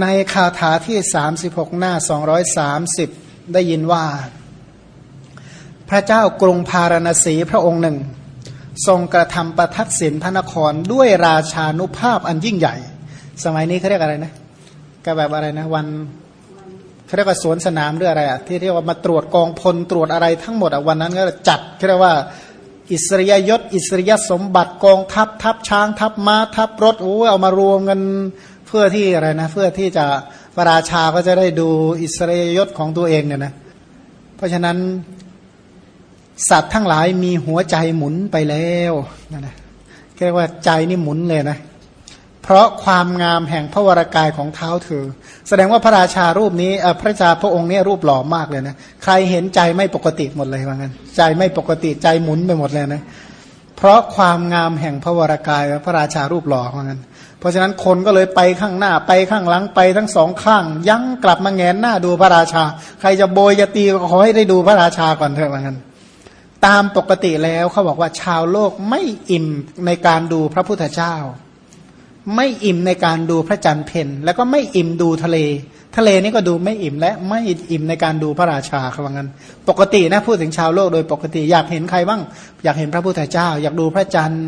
ในคาถาที่ 36 หน้า 230 ได้ยินว่า พระเจ้ากรุงพาราณสีพระองค์หนึ่ง ทรงกระทำประทักษิณพระนครด้วยราชานุภาพอันยิ่งใหญ่ สมัยนี้เขาเรียกอะไรนะก็แบบอะไรนะวันเขาเรียกว่าสวนสนามหรืออะไรอะที่เรียกว่ามาตรวจกองพลตรวจอะไรทั้งหมดอะวันนั้นก็จัดเรียกว่าอิสริยยศ อิสริยสมบัติกองทัพทัพช้างทัพม้าทัพรถโอ้เอามารวมกัน พื่อที่อะไรนะ เพื่อที่จะพระราชาก็จะได้ดูอิสริยยศของตัวเองเนี่ยนะเพราะฉะนั้นสัตว์ทั้งหลายมีหัวใจหมุนไปแล้วนั่นนะเรียกว่าใจนี่หมุนเลยนะ เพราะความงามแห่งพระวรากายของเท้าเธอ แสดงว่าพระราชารูปนี้พระชาพระองค์นี้รูปหล่อมากเลยนะใครเห็นใจไม่ปกติหมดเลยว่างั้น ใจไม่ปกติใจหมุนไปหมดเลยนะ เพราะความงามแห่งพระวรากายพระราชารูปหล่อว่างั้น เพราะฉะนั้นคนก็เลยไปข้างหน้าไปข้างหลังไปทั้งสองข้าง ยั้งกลับมาแงนหน้าดูพระราชา ใครจะโบยจะตีก็ขอให้ได้ดูพระราชาก่อนเถอะว่างั้นตามปกติแล้วเขาบอกว่าชาวโลกไม่อิ่มในการดูพระพุทธเจ้า ไม่อิ่มในการดูพระจันทร์เพนแล้วก็ไม่อิ่มดูทะเล ทะเลนี่ก็ดูไม่อิ่มและไม่อิ่มในการดูพระราชาคำว่างั้น ปกตินะพูดถึงชาวโลกโดยปกติอยากเห็นใครบ้าง อยากเห็นพระพุทธเจ้า อยากดูพระจันทร์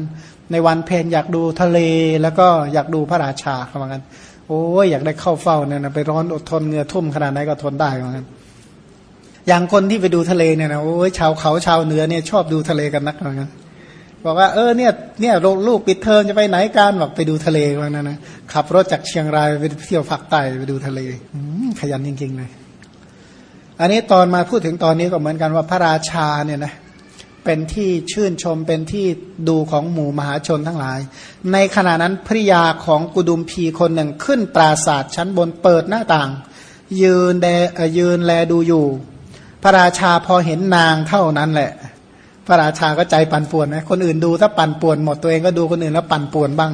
ในวันเพนอยากดูทะเลแล้วก็อยากดูพระราชาคำว่างั้นโอ้ยอยากได้เข้าเฝ้าเนี่ยนะไปร้อนอดทนเหงื่อทุ่มขนาดไหนก็ทนได้คำว่างั้นอย่างคนที่ไปดูทะเลเนี่ยนะโอ้ยชาวเขาชาวเหนือเนี่ยชอบดูทะเลกันนักเหมือนกันบอกว่าเออเนี่ยเนี่ยลูกปิดเทอมจะไปไหนกันบอกไปดูทะเลวันนั้นนะขับรถจากเชียงรายไปเที่ยวภาคใต้ไปดูทะเลขยันจริงๆเลยอันนี้ตอนมาพูดถึงตอนนี้ก็เหมือนกันว่าพระราชาเนี่ยนะ เป็นที่ชื่นชมเป็นที่ดูของหมู่มหาชนทั้งหลาย ในขณะนั้นภริยาของกุดุมพีคนหนึ่งขึ้นปราศาสตร์ชั้นบนเปิดหน้าต่าง ยืนแดยืนแลดูอยู่ พระราชาพอเห็นนางเท่านั้นแหละ พระราชาก็ใจปั่นป่วนนะคนอื่นดูถ้าปั่นป่วนหมดตัวเองก็ดูคนอื่นแล้วปั่นป่วนบ้าง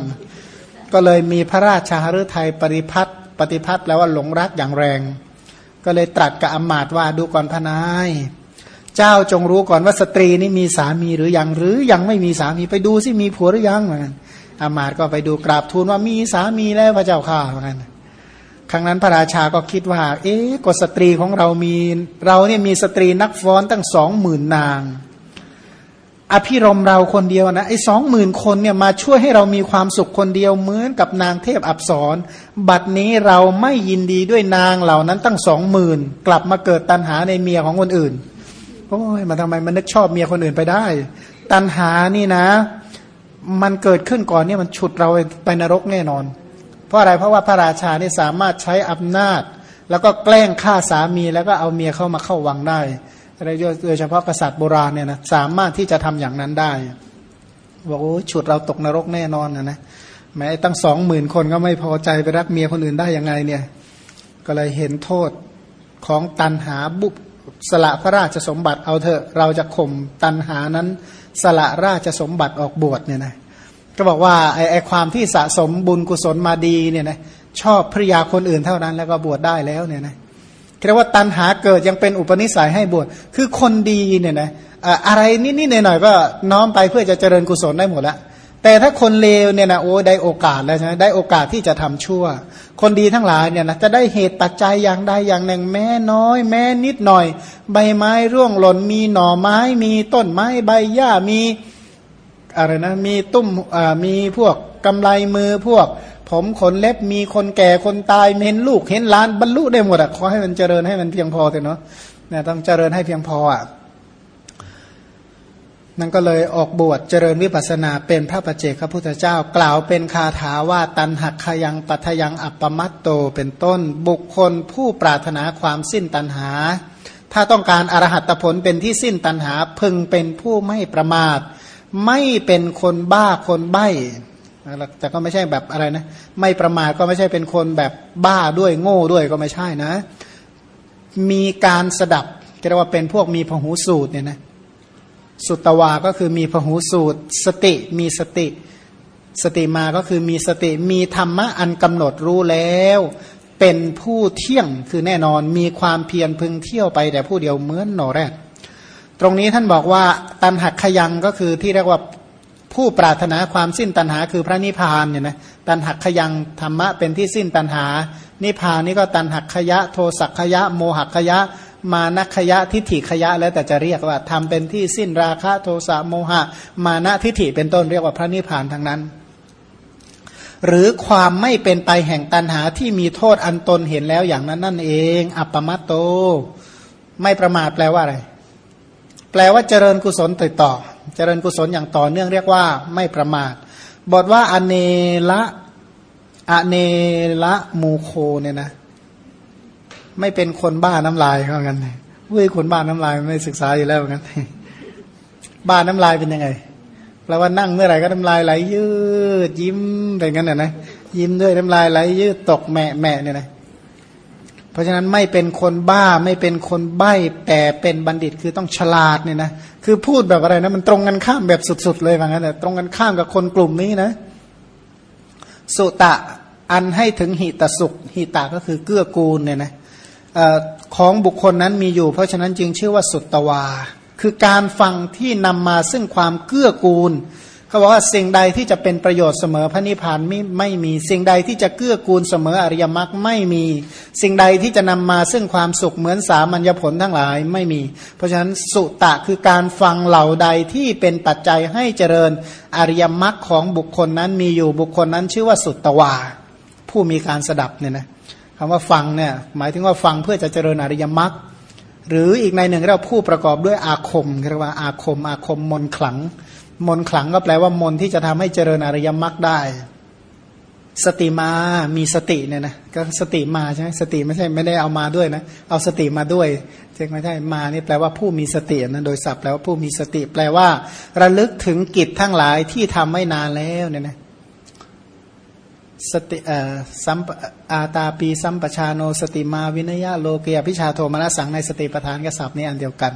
ก็เลยมีพระราชาฤทัยปริพัตปฏิพัตแล้วว่าหลงรักอย่างแรง ก็เลยตรัสกับอมาตว่าดูก่อนพนาย เจ้าจงรู้ก่อนว่าสตรีนี่มีสามีหรือยังหรือยังไม่มีสามีไปดูสิมีผัวหรือยังเหมือนกันอามาตก็ไปดูกราบทูลว่ามีสามีแล้วพระเจ้าข้าเหมือนกันครั้งนั้นพระราชาก็คิดว่า เอ๊ะกสตรีของเรามี เราเนี่ยมีสตรีนักฟ้อนตั้งสองหมื่นนาง อภิรมเราคนเดียวนะไอ้สองหมื่นคนเนี่ยมาช่วยให้เรามีความสุขคนเดียวเหมือนกับนางเทพอับสรบัดนี้เราไม่ยินดีด้วยนางเหล่านั้นตั้งสองหมื่นกลับมาเกิดตัณหาในเมียของคนอื่น โอ้ยมาทำไมมันนึกชอบเมียคนอื่นไปได้ ตัณหานี่นะ มันเกิดขึ้นก่อนเนี่ยมันฉุดเราไปนรกแน่นอน เพราะอะไรเพราะว่าพระราชานี่สามารถใช้อำนาจ แล้วก็แกล้งฆ่าสามีแล้วก็เอาเมียเข้ามาเข้าวังได้อะไรโดยเฉพาะกษัตริย์โบราณเนี่ยนะสามารถที่จะทำอย่างนั้นได้บอกโอ้ฉุดเราตกนรกแน่นอนนะนะแม้ตั้งสองหมื่นคนก็ไม่พอใจไปรักเมียคนอื่นได้ยังไงเนี่ย ก็เลยเห็นโทษของตันหาบุบ สละพระราชสมบัติเอาเถอะเราจะข่มตันหานั้น สละราชสมบัติออกบวชเนี่ยนะก็บอกว่าไอ้ไอความที่สะสมบุญกุศลมาดีเนี่ยนะชอบภริยาคนอื่นเท่านั้นแล้วก็บวชได้แล้วเนี่ยนะเรียกว่าตันหาเกิดยังเป็นอุปนิสัยให้บวชคือคนดีเนี่ยนะอะไรนิดๆหน่อยๆก็น้อมไปเพื่อจะเจริญกุศลได้หมดละ แต่ถ้าคนเลวเนี่ยนะโอ้ได้โอกาสแล้วใช่ไหมได้โอกาสที่จะทำชั่ว คนดีทั้งหลายเนี่ยนะจะได้เหตุปัจจัยอย่างใดอย่างหนึ่งแม้น้อย แม้นิดหน่อย ใบไม้ร่วงหล่นมีหน่อไม้มีต้นไม้ใบหญ้ามีอะไรนะมีตุ้มมีพวกกำไลมือพวก ผมขนเล็บมีคนแก่คนตายเห็นลูกเห็นล้านบรรลุได้หมดอะขอให้มันเจริญให้มันเพียงพอเถอะเนาะเนี่ยต้องเจริญให้เพียงพออะ นั่นก็เลยออกบวชเจริญวิปัสนาเป็นพระปัจเจกพระพุทธเจ้า กล่าวเป็นคาถาว่าตันหักขยังปัทยังอัปปมัตโตเป็นต้นบุคคลผู้ปรารถนาความสิ้นตันหา ถ้าต้องการอรหัตผลเป็นที่สิ้นตันหาพึงเป็นผู้ไม่ประมาท ไม่เป็นคนบ้าคนใบ้แต่ก็ไม่ใช่แบบอะไรนะ ไม่ประมาทก็ไม่ใช่เป็นคนแบบบ้าด้วยโง่ด้วยก็ไม่ใช่นะ มีการสดับเรียกว่าเป็นพวกมีพหูสูตรเนี่ยนะ สุตวาก็คือมีพหูสูตร สติมีสติ สติมาก็คือมีสติมีธรรมะอันกำหนดรู้แล้ว เป็นผู้เที่ยงคือแน่นอนมีความเพียรพึงเที่ยวไปแต่ผู้เดียวเหมือนหนอแรก ตรงนี้ท่านบอกว่าตันหักขยังก็คือที่เรียกว่าผู้ปรารถนาความสิ้นตัณหาคือพระนิพพานเนี่ยนะตันหักขยังธรรมะเป็นที่สิ้นตันหา นิพพานนี่ก็ตันหักขยะ โทสักขยะ โมหักขยะ มานัขยะทิฏฐิขยะแล้วแต่จะเรียกว่าทำเป็นที่สิ้นราคะโทสะโมหะ มานะทิฏฐิเป็นต้นเรียกว่าพระนิพพานทั้งนั้น หรือความไม่เป็นไปแห่งตันหาที่มีโทษอันตนเห็นแล้วอย่างนั้นนั่นเอง อัปปมัตโต ไม่ประมาทแปลว่าอะไร แปลว่าเจริญกุศลติดต่อ เจริญกุศลอย่างต่อเนื่องเรียกว่าไม่ประมาท บทว่าอเนละอเนละมูโคเนี่ยนะ ไม่เป็นคนบ้าน้ำลายเขางั้นเว้ยคนบ้าน้ำลายไม่ศึกษาอยู่แล้วงั้นบ้าน้ำลายเป็นยังไงแปลว่านั่งเมื่อไหร่ก็น้ำลายไหลยืดยิ้มเป็นงั้นนะนะยิ้มด้วยน้ำลายไหลยืดตกแม่แม่เนี่ยนะเพราะฉะนั้นไม่เป็นคนบ้าไม่เป็นคนใบ้แต่เป็นบัณฑิตคือต้องฉลาดเนี่ยนะคือพูดแบบอะไรนะมันตรงกันข้ามแบบสุดๆเลยว่างั้นแต่ตรงกันข้ามกับคนกลุ่มนี้นะ สุตะอันให้ถึงหิตสุขหิตะก็คือเกื้อกูลเนี่ยนะ ของบุคคลนั้นมีอยู่ เพราะฉะนั้นจึงชื่อว่าสุตตวา คือการฟังที่นำมาซึ่งความเกื้อกูลเขาบอกว่าสิ่งใดที่จะเป็นประโยชน์เสมอพระนิพพานไม่ไม่มี สิ่งใดที่จะเกื้อกูลเสมออริยมรรคไม่มี สิ่งใดที่จะนำมาซึ่งความสุขเหมือนสามัญญผลทั้งหลายไม่มี เพราะฉะนั้นสุตะคือการฟังเหล่าใดที่เป็นปัจจัยให้เจริญอริยมรรคของบุคคลนั้นมีอยู่บุคคลนั้นชื่อว่าสุตตวา ผู้มีการสดับเนี่ยนะ คำว่าฟังเนี่ยหมายถึงว่าฟังเพื่อจะเจริญอริยมรรคหรืออีกในหนึ่งเราผู้ประกอบด้วยอาคมเรียกว่าอาคม อาคมมนขลัง มนขลังก็แปลว่ามนที่จะทำให้เจริญอริยมรรคได้ สติมามีสติเนี่ยนะก็สติมาใช่ไหมสติไม่ใช่ไม่ได้เอามาด้วยนะเอาสติมาด้วยใช่ไม่ใช่มานี่แปลว่าผู้มีสตินะโดยศัพท์แปลว่าผู้มีสติ แปลว่า ระลึกถึงกิจทั้งหลายที่ทำไม่นานแล้วเนี่ยนะ สติเอ่อสัมอาตาปีสัมปชาโนสติมาวินยะโลเกียพิชาโทมนัสังในสติปทานกษัพนี้อันเดียวกัน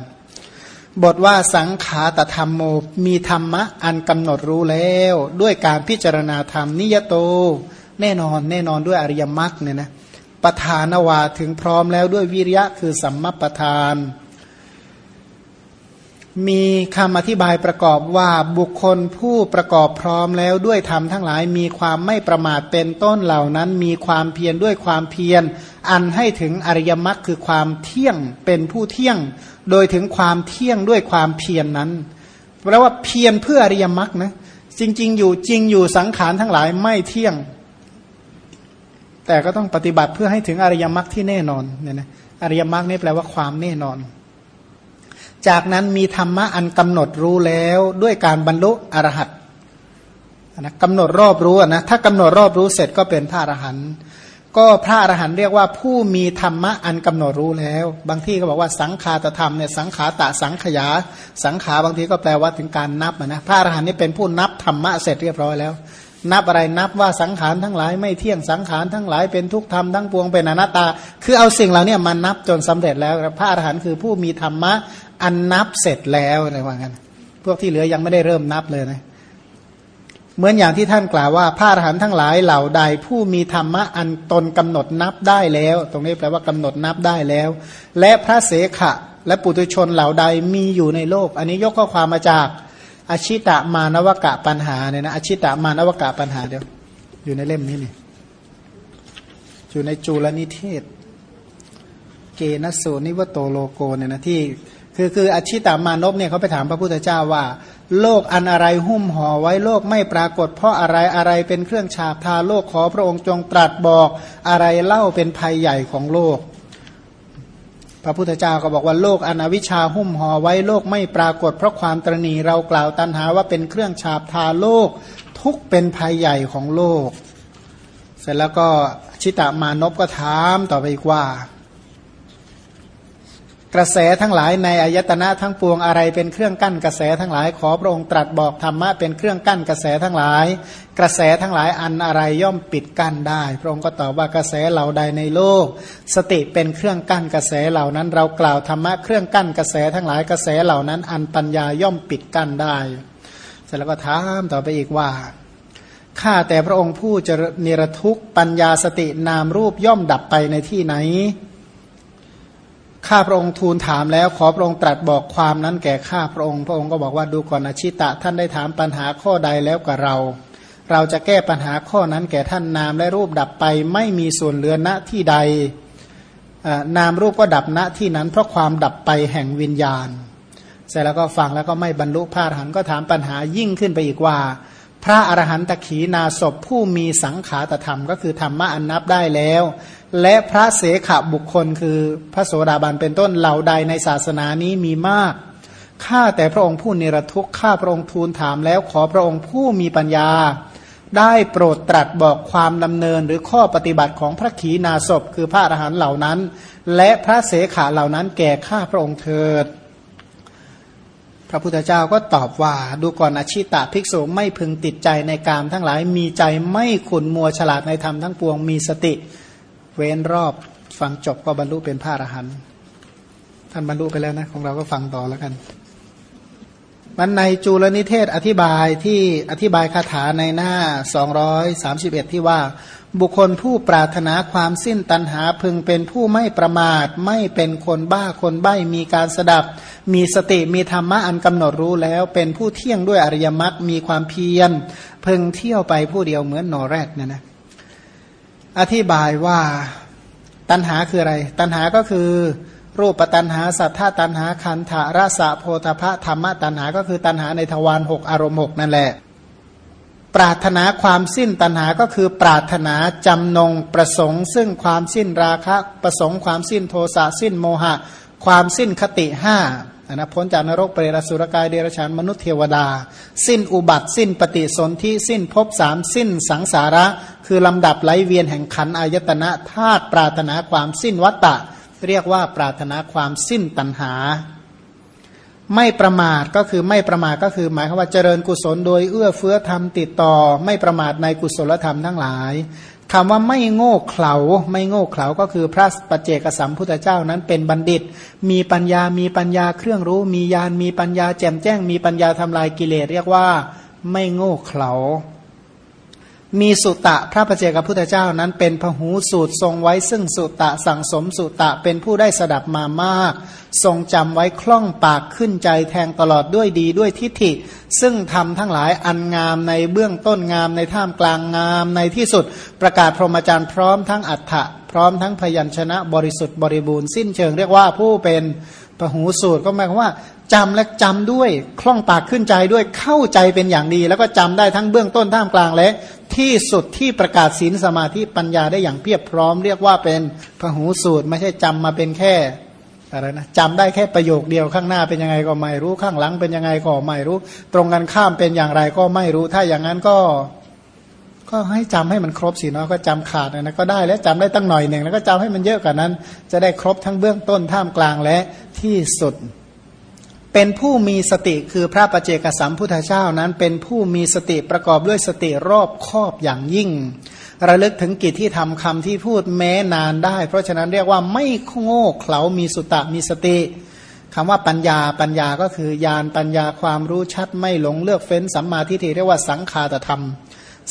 บทว่าสังขาตธรรมโมมีธรรมะอันกำหนดรู้แล้ว ด้วยการพิจารณาธรรมนิยโต แน่นอนแน่นอนด้วยอริยมรรคเนี่ยนะประธานวาถึงพร้อมแล้วด้วยวิริยะคือสัมมาประธาน มีคำอธิบายประกอบว่าบุคคลผู้ประกอบพร้อมแล้วด้วยธรรมทั้งหลายมีความไม่ประมาทเป็นต้นเหล่านั้น มีความเพียรด้วยความเพียร อันให้ถึงอริยมรรคคือความเที่ยงเป็นผู้เที่ยง โดยถึงความเที่ยงด้วยความเพียรนนั้นแปลว่าเพียรเพื่ออริยมรรคนะจริง ๆ อยู่จริงอยู่สังขารทั้งหลายไม่เที่ยง แต่ก็ต้องปฏิบัติเพื่อให้ถึงอริยมรรคที่แน่นอนเนี่ยนะอริยมรรคนี่แปลว่าความแน่นอน จากนั้นมีธรรมะอันกำหนดรู้แล้วด้วยการบรรลุอรหัตนะกำหนดรอบรู้นะถ้ากำหนดรอบรู้เสร็จก็เป็นพระอรหันต์ก็พระอรหันต์เรียกว่าผู้มีธรรมะอันกำหนดรู้แล้ว บางที่ก็บอกว่าสังขาตธรรมเนี่ยสังขาตะสังขยา สังขาบางทีก็แปลว่าถึงการนับนะพระอรหันต์นี่เป็นผู้นับธรรมะเสร็จเรียบร้อยแล้ว นับอะไรนับว่าสังขารทั้งหลายไม่เที่ยงสังขารทั้งหลายเป็นทุกธรรมทั้งปวงเป็นอนัตตา คือเอาสิ่งเหล่านี้มานับจนสำเร็จแล้วพระอรหันต์คือผู้มีธรรมะอันนับเสร็จแล้วอะไรว่างั้นพวกที่เหลือยังไม่ได้เริ่มนับเลยนะเหมือนอย่างที่ท่านกล่าวว่าพระอรหันต์ทั้งหลายเหล่าใด ผู้มีธรรมะอันตนกำหนดนับได้แล้ว ตรงนี้แปลว่ากำหนดนับได้แล้ว และพระเสขะ และปุถุชนเหล่าใดมีอยู่ในโลก อันนี้ยกข้อความมาจากอชิตะมาณวกะปัญหาเนี่ยนะอชิตะมาณวกะปัญหาเดียวอยู่ในเล่มนี้นี่อยู่ในจูฬนิเทส เกนัสสุ นิวุโตโลโกเนี่ยนะที่ คือคืออชิตามาณพเนี่ยเขาไปถามพระพุทธเจ้าว่า โลกอันอะไรหุ้มห่อไว้โลกไม่ปรากฏ เพราะอะไรอะไรเป็นเครื่องฉาบทาโลกขอพระองค์จงตรัสบอกอะไรเล่าเป็นภัยใหญ่ของโลก พระพุทธเจ้าก็บอกว่าโลกอนาวิชาหุ้มห่อไว้โลกไม่ปรากฏ เพราะความตรณีเรากล่าวตันหาว่าเป็นเครื่องฉาบทาโลก ทุกเป็นภัยใหญ่ของโลก เสร็จแล้วก็ชิตามานพก็ถามต่อไปอีกว่า กระแสทั้งหลายในอายตนะทั้งปวงอะไรเป็นเครื่องกั้นกระแสทั้งหลายขอพระองค์ตรัสบอกธรรมะเป็นเครื่องกั้นกระแสทั้งหลาย กระแสทั้งหลายอันอะไรย่อมปิดกั้นได้ พระองค์ก็ตอบว่ากระแสเหล่าใดในโลก สติเป็นเครื่องกั้นกระแสเหล่านั้น เรากล่าวธรรมะเครื่องกั้นกระแสทั้งหลายกระแสเหล่านั้น อันปัญญาย่อมปิดกั้นได้ เสร็จแล้วก็ถามต่อไปอีกว่าข้าแต่พระองค์ผู้จะนิรทุกปัญญาสตินามรูปย่อมดับไปในที่ไหน ข้าพระองค์ทูลถามแล้วขอพระองค์ตรัสบอกความนั้นแก่ข้าพระองค์ พระองค์ก็บอกว่าดูก่อนอชิตะท่านได้ถามปัญหาข้อใดแล้วกับเรา เราจะแก้ปัญหาข้อนั้นแก่ท่านนามและรูปดับไปไม่มีส่วนเหลือณที่ใดนามรูปก็ดับณที่นั้น เพราะความดับไปแห่งวิญญาณ เสร็จแล้วก็ฟังแล้วก็ไม่บรรลุพระอรหันก็ถามปัญหายิ่งขึ้นไปอีกว่า พระอรหันตขีนาศพผู้มีสังขารธรรม ก็คือธรรมะอันนับได้แล้ว และพระเสขบุคคลคือพระโสดาบันเป็นต้นเหล่าใดในศาสนานี้มีมากข้าแต่พระองค์ผู้เนรทุกข์ข้าพระองค์ทูลถามแล้วขอพระองค์ผู้มีปัญญา ได้โปรดตรัสบอกความดำเนินหรือข้อปฏิบัติของพระขีณาสพคือพระอรหันต์เหล่านั้น และพระเสขาเหล่านั้นแก่ข้าพระองค์เถิด ระพุทธเจ้าก็ตอบว่าดูก่อนอาชิตะภิกษุไม่พึงติดใจในกามทั้งหลายมีใจไม่ขุนมัวฉลาดในธรรมทั้งปวงมีสติ เว้นรอบฟังจบก็บรรลุเป็นพระอรหันต์ท่านบรรลุไปแล้วนะของเราก็ฟังต่อแล้วกันมันในจูลนิเทศอธิบายที่อธิบายคาถาในหน้า 231 ที่ว่า บุคคลผู้ปรารถนาความสิ้นตัณหาพึงเป็นผู้ไม่ประมาท ไม่เป็นคนบ้าคนใบ้มีการสดับ มีสติมีธรรมะอันกำหนดรู้แล้ว เป็นผู้เที่ยงด้วยอริยมรรคมีความเพียรพึงเที่ยวไปผู้เดียวเหมือนนอแรกเนี่ยนะอธิบายว่าตัณหาคืออะไร ตัณหาก็คือ รูปตันหาสัทธาตันหาคันธารสะโพธพะธรรมตันหา ก็คือตันหาในทวารหกอารมณ์หกนั่นแหละ ปรารถนาความสิ้นตันหาก็คือปรารถนาจำนงประสงค์ ซึ่งความสิ้นราคะประสงค์ความสิ้นโทสะสิ้นโมหะ ความสิ้นคติห้านะพ้นจากนรกเปรตสุรกายเดรชานมนุษย์เทวดา สิ้นอุบัติสิ้นปฏิสนธิสิ้นภพสามสิ้นสังสาระ คือลำดับไหลเวียนแห่งขันอายตนะธาตุปรารถนาความสิ้นวัตตะ เรียกว่าปรารถนาความสิ้นตัณหา ไม่ประมาทก็คือไม่ประมาทก็คือหมายความว่าเจริญกุศลโดยเอื้อเฟื้อธรรมติดต่อ ไม่ประมาทในกุศลธรรมทั้งหลายคำว่าไม่โง่เขลาไม่โง่เขลาก็คือพระปัจเจกสัมพุทธเจ้านั้นเป็นบัณฑิต มีปัญญามีปัญญาเครื่องรู้ มีญาณมีปัญญาแจ่มแจ้ง มีปัญญาทำลายกิเลสเรียกว่า ไม่โง่เขลา มีสุตะพระประเจกับพุทธเจ้านั้นเป็นพหูสูตรทรงไว้ซึ่งสุตะสั่งสมสุตะเป็นผู้ได้สดับมามาก ทรงจำไว้คล่องปากขึ้นใจแทงตลอดด้วยดีด้วยทิฏฐิ ซึ่งทำทั้งหลายอันงามในเบื้องต้นงามในท่ามกลางงาม ในที่สุดประกาศพรหมจารย์พร้อมทั้งอัฏฐะพร้อมทั้งพยัญชนะบริสุทธิ์บริบูรณ์สิ้นเชิงเรียกว่าผู้เป็นพหูสูตรก็หมายความว่า จำและจำด้วยคล่องปากขึ้นใจด้วยเข้าใจเป็นอย่างดี แล้วก็จำได้ทั้งเบื้องต้นท่ามกลางและ ที่สุดที่ประกาศศีลสมาธิปัญญาได้อย่างเพียบพร้อม เรียกว่าเป็นพหูสูตร ไม่ใช่จำมาเป็นแค่อะไรนะจำได้แค่ประโยคเดียวข้างหน้าเป็นยังไงก็ไม่รู้ข้างหลังเป็นยังไงก็ไม่รู้ ตรงกันข้ามเป็นอย่างไรก็ไม่รู้ ถ้าอย่างนั้นก็ก็ให้จำให้มันครบสิเนาะก็จำขาดนะก็ได้แล้วจำได้ตั้งหน่อยหนึ่งแล้วก็จำให้มันเยอะกว่านั้น จะได้ครบทั้งเบื้องต้นท่ามกลางและที่สุด เป็นผู้มีสติคือพระประเจกสัมพุทธเจ้านั้น เป็นผู้มีสติประกอบด้วยสติรอบครอบอย่างยิ่ง ระลึกถึงกิจที่ทำคำที่พูดแม้นานได้ เพราะฉะนั้นเรียกว่าไม่โง่เขลามีสุตะมีสติคำว่าปัญญาปัญญาก็คือญาณปัญญาความรู้ชัดไม่หลงเลือกเฟ้นสัมมาทิฏฐิเรียกว่าสังขาตธรรม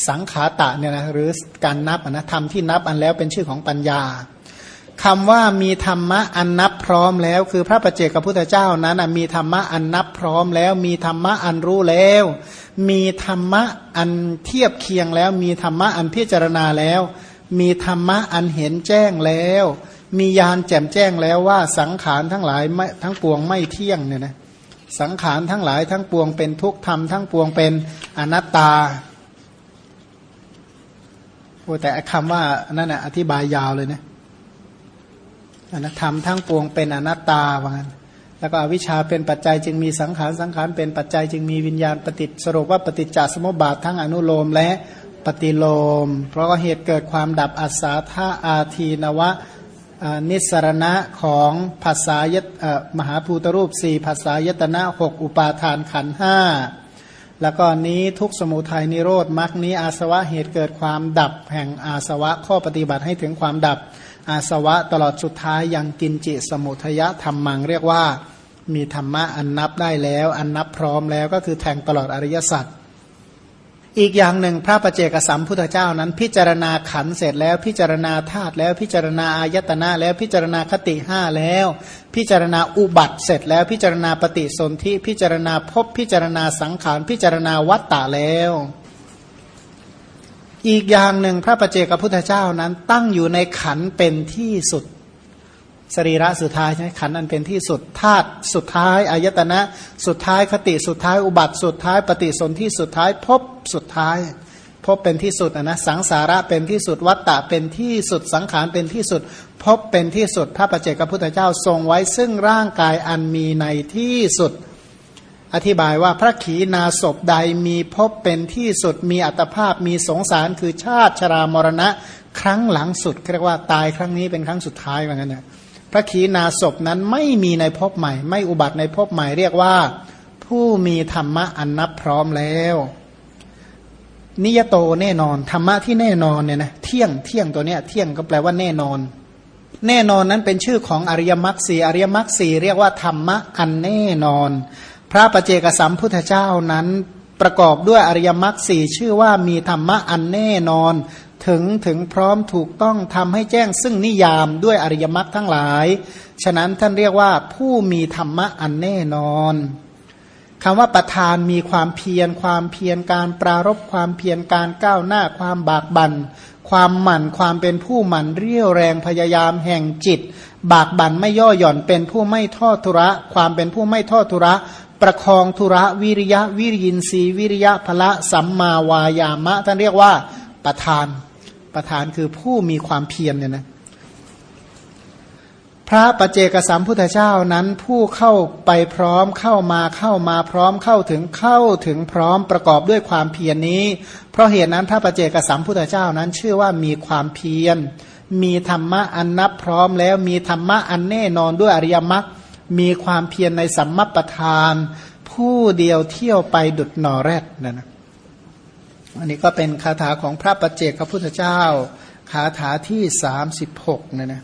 สังขาตะเนี่ยนะหรือการนับนะธรรมที่นับอันแล้วเป็นชื่อของปัญญา คำว่ามีธรรมะอันนับพร้อมแล้ว คือพระประเจกับพุทธเจ้านั้นมีธรรมะอันนับพร้อมแล้ว มีธรรมะอันรู้แล้ว มีธรรมะอันเทียบเคียงแล้ว มีธรรมะอันพิจารณาแล้ว มีธรรมะอันเห็นแจ้งแล้ว มียานแจ่มแจ้งแล้วว่าสังขารทั้งหลายไม่ทั้งปวงไม่เที่ยงเนี่ยนะสังขารทั้งหลายทั้งปวงเป็นทุกธรรมทั้งปวงเป็นอนัตตาโอ้แต่คำว่านั่นนะอธิบายยาวเลยนะ อนธรรมทั้งปวงเป็นอนัตตาว่างั้นแล้วก็อวิชชาเป็นปัจจัยจึงมีสังขารสังขารเป็นปัจจัยจึงมีวิญญาณปฏิสรุปว่าปฏิจจสมุปบาททั้งอนุโลมและปฏิโลม เพราะเหตุเกิดความดับอัศาธาอาทีนวะนิสรณะของภาษายตมหาภูตรูปสี่ภาษายตนะหกอุปาทานขันห้าแล้วก็นี้ทุกสมุทัยนิโรธมรรคนี้อาสวะเหตุเกิดความดับแห่งอาสวะข้อปฏิบัติให้ถึงความดับ อาสวะตลอดสุดท้ายยังกินจิสมุทยะธรรมังเรียกว่ามีธรรมะอันนับได้แล้ว อันนับพร้อมแล้วก็คือแทงตลอดอริยสัจอีกอย่างหนึ่งพระประเจกสัมพุทธเจ้านั้น พิจารณาขันเสร็จแล้วพิจารณาธาตุแล้วพิจารณาอายตนะแล้วพิจารณาคติห้าแล้ว พิจารณาอุบัติเสร็จแล้วพิจารณาปฏิสนธิพิจารณาภพพิจารณาสังขารพิจารณาวัตตะแล้ว อีกอย่างหนึ่งพระประเจกับพุทธเจ้านั้น ตั้งอยู่ในขันเป็นที่สุด สรีระสุดท้ายใช่ไหมขันอันเป็นที่สุดธาตุสุดท้ายอายตนะ สุดท้ายคติสุดท้ายอุบัติสุดท้าย ปฏิสนธิสุดท้ายพบสุดท้ายพบเป็นที่สุดนะสังสาระเป็นที่สุดวัตตะเป็นที่สุดสังขารเป็นที่สุด พบเป็นที่สุดพระประเจกับพุทธเจ้าทรงไว้ซึ่งร่างกายอันมีในที่สุด อธิบายว่าพระขีณาศพใดมีพบเป็นที่สุดมีอัตภาพมีสงสารคือชาติชรามรณะ ครั้งหลังสุดเรียกว่าตายครั้งนี้เป็นครั้งสุดท้ายเหมือนกันนะพระขีณาสพนั้นไม่มีในภพใหม่ ไม่อุบัติในภพใหม่เรียกว่า ผู้มีธรรมะอันนับพร้อมแล้ว นิยโตแน่นอนธรรมะที่แน่นอนเนี่ยนะเที่ยงเที่ยงตัวเนี้ยเที่ยงก็แปลว่าแน่นอนแน่นอนนั้นเป็นชื่อของอริยมรรคสีอริยมรรคสีเรียกว่าธรรมะอันแน่นอน ระปเจกสัมพุทธเจ้านั้นประกอบด้วยอริยมรรคสี่ชื่อว่ามีธรรมะอันแน่นอน ถึงถึงพร้อมถูกต้องทำให้แจ้งซึ่งนิยามด้วยอริยมรรคทั้งหลาย ฉะนั้นท่านเรียกว่าผู้มีธรรมะอันแน่นอนคำว่าประธานมีความเพียรความเพียรการปรารบความเพียรการก้าวหน้าความบากบัน่นความหมั่นความเป็นผู้หมั่นเรี่ยวแรงพยายามแห่งจิต บากบั่นไม่ย่อหย่อนเป็นผู้ไม่ทอดทุระ ความเป็นผู้ไม่ทอดทุระ ประคองทุระวิริยะวิริยินทรีวิริยะพละสัมมาวายามะท่านเรียกว่าประธาน ประธานคือผู้มีความเพียรเนี่ยนะพระประเจกสัมพุทธเจ้านั้นผู้เข้าไปพร้อมเข้ามาเข้ามาพร้อมเข้าถึงเข้าถึงพร้อมประกอบด้วยความเพียรนนี้ เพราะเหตุนั้นพระประเจกสัมพุทธเจ้านั้นชื่อว่ามีความเพียร มีธรรมะอันนับพร้อมแล้วมีธรรมะอันแน่นอนด้วยอริยมรรค มีความเพียรในสัมมัปปทาน ผู้เดียวเที่ยวไปดุดหนอแรดนะนะอันนี้ก็เป็นคาถาของพระปัจเจกพระพุทธเจ้า คาถาที่สามสิบหกนะนะ